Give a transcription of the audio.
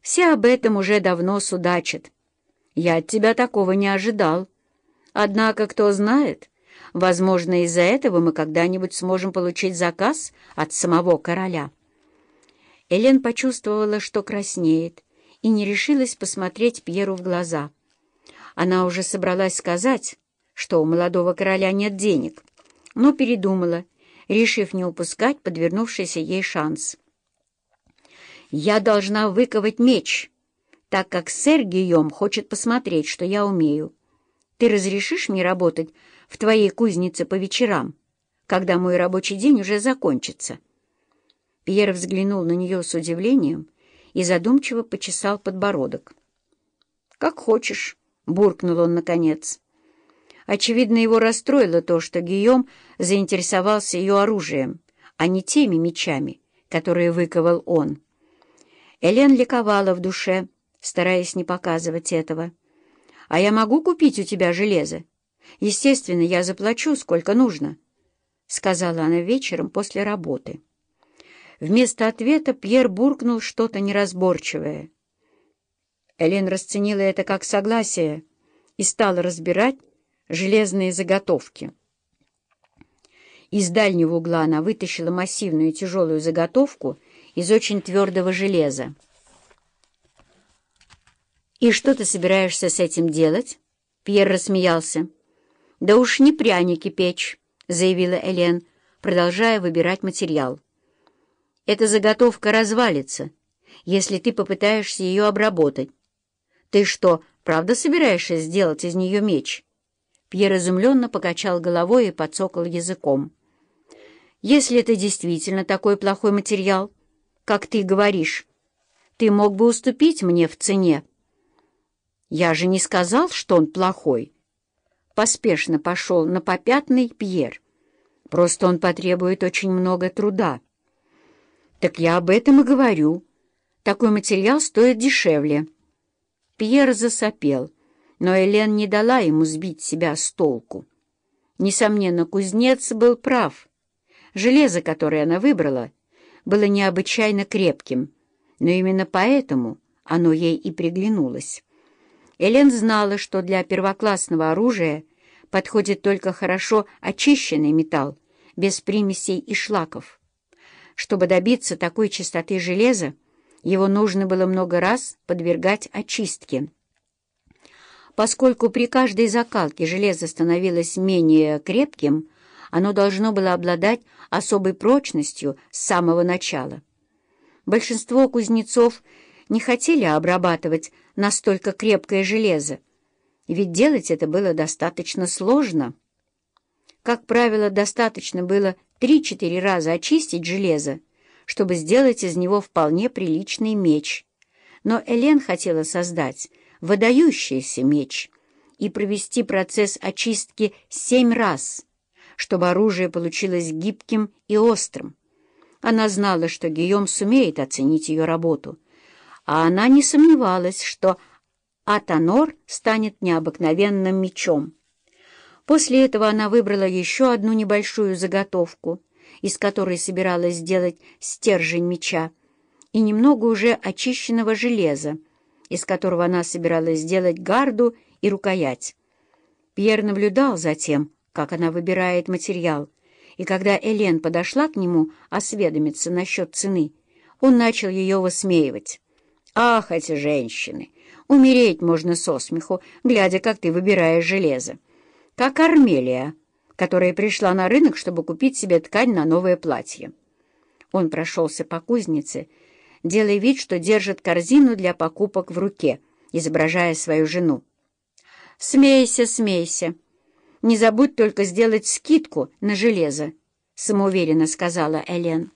Все об этом уже давно судачат. Я от тебя такого не ожидал. Однако, кто знает, возможно, из-за этого мы когда-нибудь сможем получить заказ от самого короля». Элен почувствовала, что краснеет, и не решилась посмотреть Пьеру в глаза. Она уже собралась сказать, что у молодого короля нет денег, но передумала, решив не упускать подвернувшийся ей шанс. «Я должна выковать меч, так как сэр Гийом хочет посмотреть, что я умею. Ты разрешишь мне работать в твоей кузнице по вечерам, когда мой рабочий день уже закончится?» Пьер взглянул на нее с удивлением и задумчиво почесал подбородок. «Как хочешь», — буркнул он наконец. Очевидно, его расстроило то, что Гийом заинтересовался ее оружием, а не теми мечами, которые выковал он. Элен ликовала в душе, стараясь не показывать этого. «А я могу купить у тебя железо? Естественно, я заплачу, сколько нужно», — сказала она вечером после работы. Вместо ответа Пьер буркнул что-то неразборчивое. Элен расценила это как согласие и стала разбирать железные заготовки. Из дальнего угла она вытащила массивную тяжелую заготовку из очень твердого железа. «И что ты собираешься с этим делать?» Пьер рассмеялся. «Да уж не пряники печь», — заявила Элен, продолжая выбирать материал. Эта заготовка развалится, если ты попытаешься ее обработать. Ты что, правда собираешься сделать из нее меч?» Пьер изумленно покачал головой и подсокал языком. «Если это действительно такой плохой материал, как ты говоришь, ты мог бы уступить мне в цене». «Я же не сказал, что он плохой». Поспешно пошел на попятный Пьер. «Просто он потребует очень много труда». «Так я об этом и говорю. Такой материал стоит дешевле». Пьер засопел, но Элен не дала ему сбить себя с толку. Несомненно, кузнец был прав. Железо, которое она выбрала, было необычайно крепким, но именно поэтому оно ей и приглянулось. Элен знала, что для первоклассного оружия подходит только хорошо очищенный металл, без примесей и шлаков. Чтобы добиться такой чистоты железа, его нужно было много раз подвергать очистке. Поскольку при каждой закалке железо становилось менее крепким, оно должно было обладать особой прочностью с самого начала. Большинство кузнецов не хотели обрабатывать настолько крепкое железо, ведь делать это было достаточно сложно. Как правило, достаточно было три-четыре раза очистить железо, чтобы сделать из него вполне приличный меч. Но Элен хотела создать выдающийся меч и провести процесс очистки семь раз, чтобы оружие получилось гибким и острым. Она знала, что Гийом сумеет оценить ее работу, а она не сомневалась, что Атанор станет необыкновенным мечом. После этого она выбрала еще одну небольшую заготовку, из которой собиралась сделать стержень меча, и немного уже очищенного железа, из которого она собиралась сделать гарду и рукоять. Пьер наблюдал за тем, как она выбирает материал, и когда Элен подошла к нему осведомиться насчет цены, он начал ее высмеивать. «Ах, эти женщины! Умереть можно со смеху, глядя, как ты выбираешь железо как Армелия, которая пришла на рынок, чтобы купить себе ткань на новое платье. Он прошелся по кузнице, делая вид, что держит корзину для покупок в руке, изображая свою жену. «Смейся, смейся. Не забудь только сделать скидку на железо», — самоуверенно сказала Элен.